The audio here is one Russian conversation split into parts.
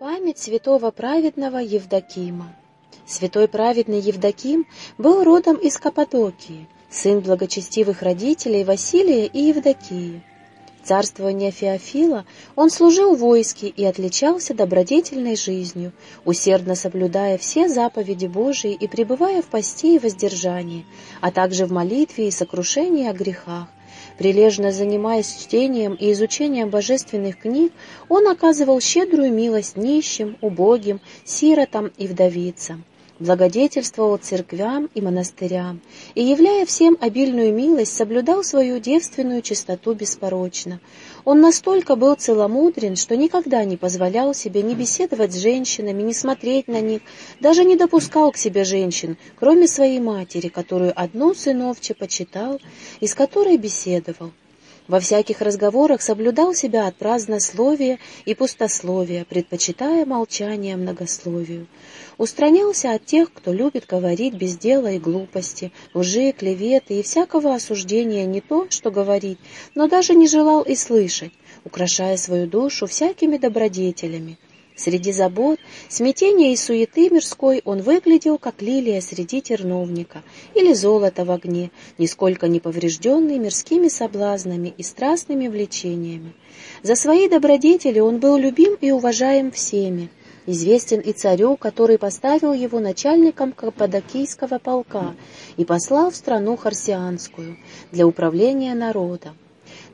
Память святого праведного Евдокима. Святой праведный Евдоким был родом из Каппадокии, сын благочестивых родителей Василия и Евдокии. Царствование Феофила он служил в войске и отличался добродетельной жизнью, усердно соблюдая все заповеди Божии и пребывая в посте и воздержании, а также в молитве и сокрушении о грехах, Прилежно занимаясь чтением и изучением божественных книг, он оказывал щедрую милость нищим, убогим, сиротам и вдовицам благодетельствовал церквям и монастырям и, являя всем обильную милость, соблюдал свою девственную чистоту беспорочно. Он настолько был целомудрен, что никогда не позволял себе ни беседовать с женщинами, ни смотреть на них, даже не допускал к себе женщин, кроме своей матери, которую одну сыновче почитал и с которой беседовал. Во всяких разговорах соблюдал себя от празднословия и пустословия, предпочитая молчание многословию. Устранялся от тех, кто любит говорить без дела и глупости, лжи, клеветы и всякого осуждения не то, что говорить, но даже не желал и слышать, украшая свою душу всякими добродетелями. Среди забот, смятения и суеты мирской он выглядел, как лилия среди терновника или золото в огне, нисколько не поврежденный мирскими соблазнами и страстными влечениями. За свои добродетели он был любим и уважаем всеми, известен и царю, который поставил его начальником Каппадокийского полка и послал в страну Харсианскую для управления народом.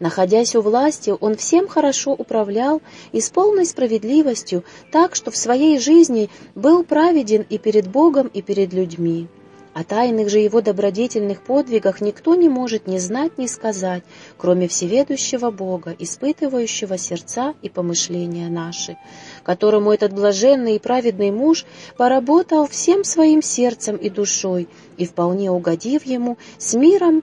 Находясь у власти, он всем хорошо управлял и с полной справедливостью, так что в своей жизни был праведен и перед Богом, и перед людьми. О тайных же его добродетельных подвигах никто не может ни знать, ни сказать, кроме всеведущего Бога, испытывающего сердца и помышления наши, которому этот блаженный и праведный муж поработал всем своим сердцем и душой, и, вполне угодив ему, с миром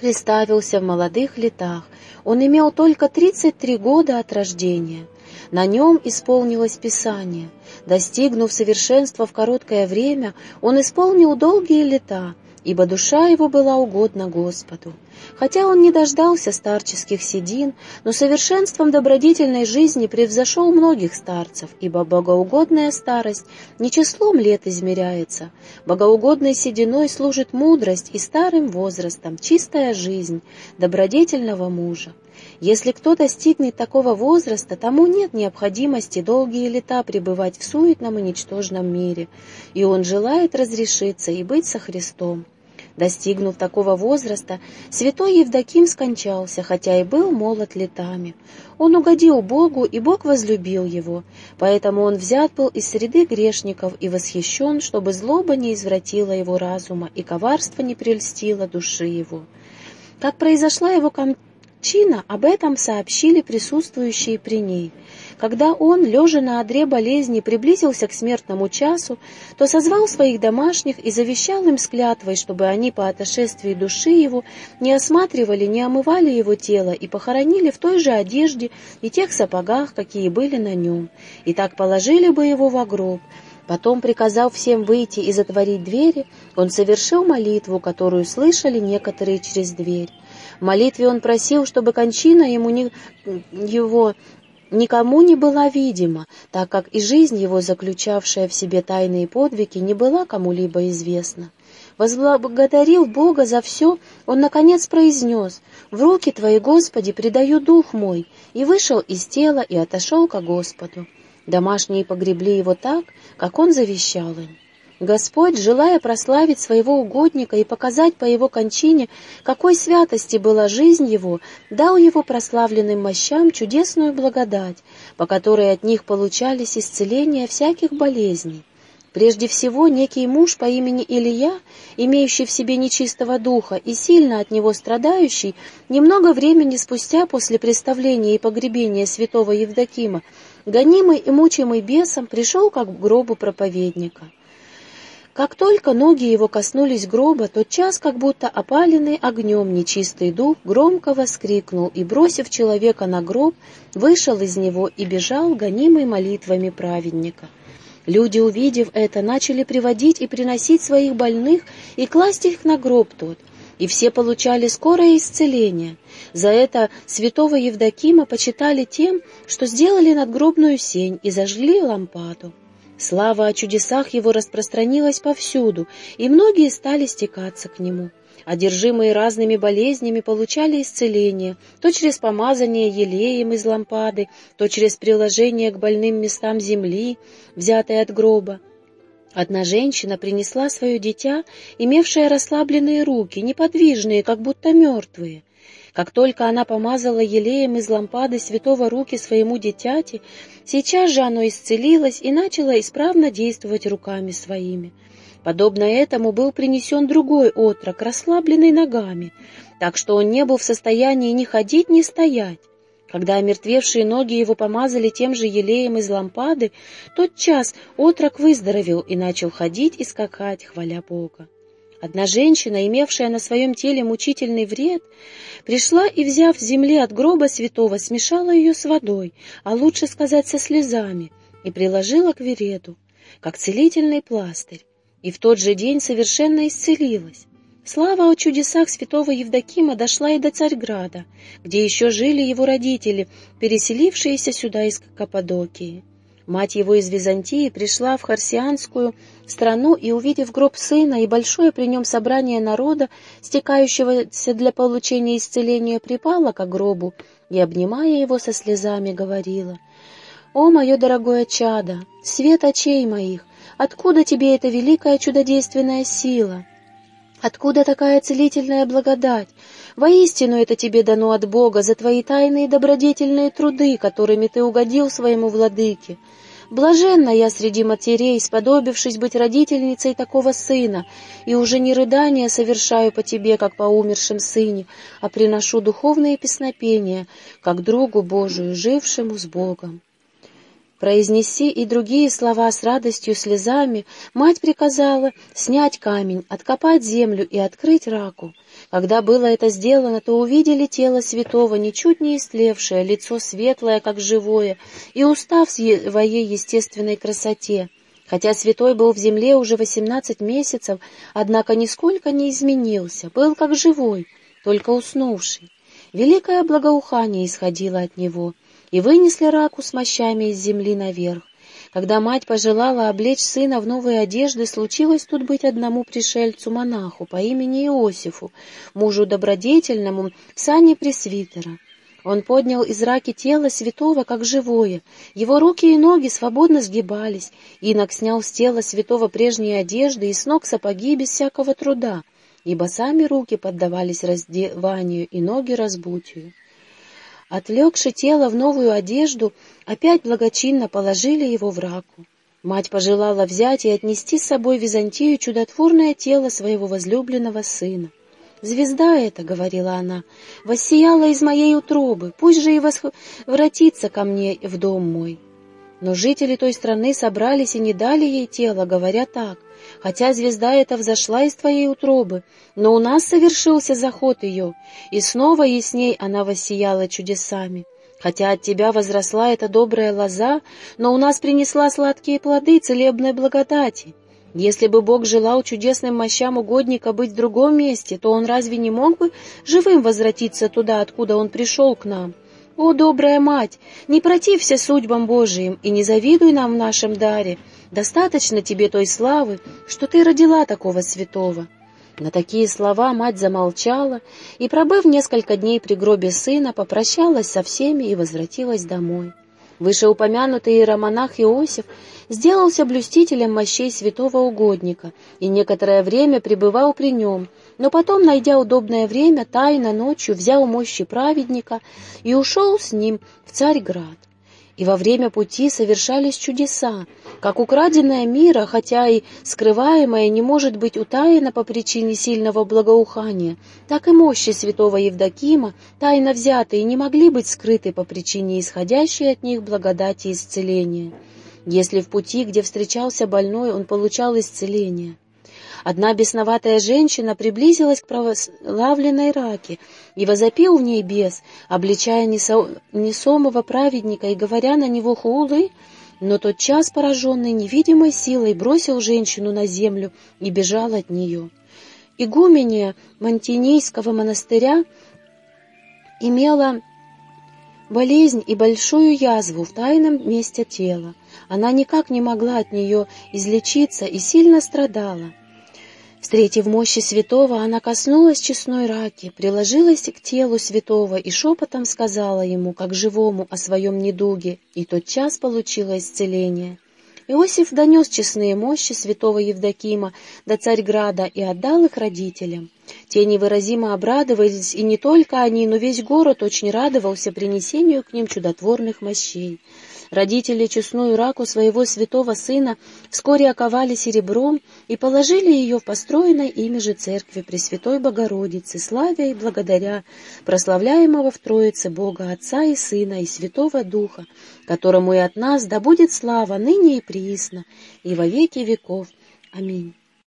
представился в молодых летах. Он имел только 33 года от рождения. На нем исполнилось Писание. Достигнув совершенства в короткое время, он исполнил долгие лета, ибо душа его была угодна Господу. Хотя он не дождался старческих седин, но совершенством добродетельной жизни превзошел многих старцев, ибо богоугодная старость не числом лет измеряется. Богоугодной сединой служит мудрость и старым возрастом чистая жизнь добродетельного мужа. Если кто достигнет такого возраста, тому нет необходимости долгие лета пребывать в суетном и ничтожном мире, и он желает разрешиться и быть со Христом. Достигнув такого возраста, святой Евдоким скончался, хотя и был молод летами. Он угодил Богу, и Бог возлюбил его, поэтому он взят был из среды грешников и восхищен, чтобы злоба не извратила его разума и коварство не прельстило души его. Как произошла его кончина, об этом сообщили присутствующие при ней — когда он, лежа на одре болезни, приблизился к смертному часу, то созвал своих домашних и завещал им с клятвой, чтобы они по отошествии души его не осматривали, не омывали его тело и похоронили в той же одежде и тех сапогах, какие были на нем, и так положили бы его в гроб. Потом, приказав всем выйти и затворить двери, он совершил молитву, которую слышали некоторые через дверь. В молитве он просил, чтобы кончина ему не, его никому не была видима, так как и жизнь его, заключавшая в себе тайные подвиги, не была кому-либо известна. Возблагодарил Бога за все, он, наконец, произнес «В руки Твои, Господи, предаю дух мой», и вышел из тела и отошел ко Господу. Домашние погребли его так, как он завещал им. Господь, желая прославить своего угодника и показать по его кончине, какой святости была жизнь его, дал его прославленным мощам чудесную благодать, по которой от них получались исцеления всяких болезней. Прежде всего, некий муж по имени Илья, имеющий в себе нечистого духа и сильно от него страдающий, немного времени спустя после представления и погребения святого Евдокима, гонимый и мучимый бесом, пришел как к гробу проповедника. Как только ноги его коснулись гроба, тотчас, как будто опаленный огнем нечистый дух, громко воскрикнул и, бросив человека на гроб, вышел из него и бежал, гонимый молитвами праведника. Люди, увидев это, начали приводить и приносить своих больных и класть их на гроб тот. и все получали скорое исцеление. За это святого Евдокима почитали тем, что сделали надгробную сень и зажгли лампаду. Слава о чудесах его распространилась повсюду, и многие стали стекаться к нему. Одержимые разными болезнями получали исцеление, то через помазание елеем из лампады, то через приложение к больным местам земли, взятой от гроба. Одна женщина принесла свое дитя, имевшее расслабленные руки, неподвижные, как будто мертвые. Как только она помазала елеем из лампады святого руки своему дитяти, сейчас же оно исцелилось и начало исправно действовать руками своими. Подобно этому был принесен другой отрок, расслабленный ногами, так что он не был в состоянии ни ходить, ни стоять. Когда омертвевшие ноги его помазали тем же елеем из лампады, тот час отрок выздоровел и начал ходить и скакать, хваля Бога. Одна женщина, имевшая на своем теле мучительный вред, пришла и, взяв с земли от гроба святого, смешала ее с водой, а лучше сказать со слезами, и приложила к вереду, как целительный пластырь, и в тот же день совершенно исцелилась. Слава о чудесах святого Евдокима дошла и до Царьграда, где еще жили его родители, переселившиеся сюда из Каппадокии. Мать его из Византии пришла в Харсианскую страну и, увидев гроб сына и большое при нем собрание народа, стекающегося для получения исцеления, припала к гробу и, обнимая его со слезами, говорила, «О, мое дорогое чадо, свет очей моих, откуда тебе эта великая чудодейственная сила?» Откуда такая целительная благодать? Воистину это тебе дано от Бога за твои тайные добродетельные труды, которыми ты угодил своему владыке. Блаженна я среди матерей, сподобившись быть родительницей такого сына, и уже не рыдания совершаю по тебе, как по умершим сыне, а приношу духовные песнопения, как другу Божию, жившему с Богом. Произнеси и другие слова с радостью слезами, мать приказала снять камень, откопать землю и открыть раку. Когда было это сделано, то увидели тело святого, ничуть не истлевшее, лицо светлое, как живое, и устав в своей естественной красоте. Хотя святой был в земле уже восемнадцать месяцев, однако нисколько не изменился, был как живой, только уснувший. Великое благоухание исходило от него — и вынесли раку с мощами из земли наверх. Когда мать пожелала облечь сына в новые одежды, случилось тут быть одному пришельцу-монаху по имени Иосифу, мужу добродетельному, сане пресвитера. Он поднял из раки тело святого, как живое. Его руки и ноги свободно сгибались. Инок снял с тела святого прежние одежды и с ног сапоги без всякого труда, ибо сами руки поддавались раздеванию и ноги разбутию. Отлегши тело в новую одежду, опять благочинно положили его в раку. Мать пожелала взять и отнести с собой в Византию чудотворное тело своего возлюбленного сына. «Звезда эта, — говорила она, — воссияла из моей утробы, пусть же и возвратится ко мне в дом мой». Но жители той страны собрались и не дали ей тело, говоря так, «Хотя звезда эта взошла из твоей утробы, но у нас совершился заход ее, и снова ясней она воссияла чудесами. Хотя от тебя возросла эта добрая лоза, но у нас принесла сладкие плоды целебной благодати». Если бы Бог желал чудесным мощам угодника быть в другом месте, то он разве не мог бы живым возвратиться туда, откуда он пришел к нам? О, добрая мать, не протився судьбам Божиим и не завидуй нам в нашем даре. Достаточно тебе той славы, что ты родила такого святого». На такие слова мать замолчала и, пробыв несколько дней при гробе сына, попрощалась со всеми и возвратилась домой. Вышеупомянутый иеромонах Иосиф сделался блюстителем мощей святого угодника и некоторое время пребывал при нем, но потом, найдя удобное время, тайно ночью взял мощи праведника и ушел с ним в Царьград. И во время пути совершались чудеса, как украденное мира, хотя и скрываемое, не может быть утаено по причине сильного благоухания, так и мощи святого Евдокима, тайно взятые, не могли быть скрыты по причине исходящей от них благодати исцеления. Если в пути, где встречался больной, он получал исцеление, Одна бесноватая женщина приблизилась к православленной раке и возопил в ней бес, обличая несомого праведника и говоря на него хулы, но тот час, пораженный невидимой силой, бросил женщину на землю и бежал от нее. игумене Монтинийского монастыря имела болезнь и большую язву в тайном месте тела. Она никак не могла от нее излечиться и сильно страдала. Встретив мощи святого, она коснулась честной раки, приложилась к телу святого и шепотом сказала ему, как живому, о своем недуге, и тот час получила исцеление. Иосиф донес честные мощи святого Евдокима до Царьграда и отдал их родителям. Те невыразимо обрадовались, и не только они, но весь город очень радовался принесению к ним чудотворных мощей. Родители честную раку своего святого сына вскоре оковали серебром и положили ее в построенной ими же церкви Пресвятой Богородицы, славя и благодаря прославляемого в Троице Бога Отца и Сына и Святого Духа, которому и от нас да будет слава ныне и приисно, и во веки веков. Аминь.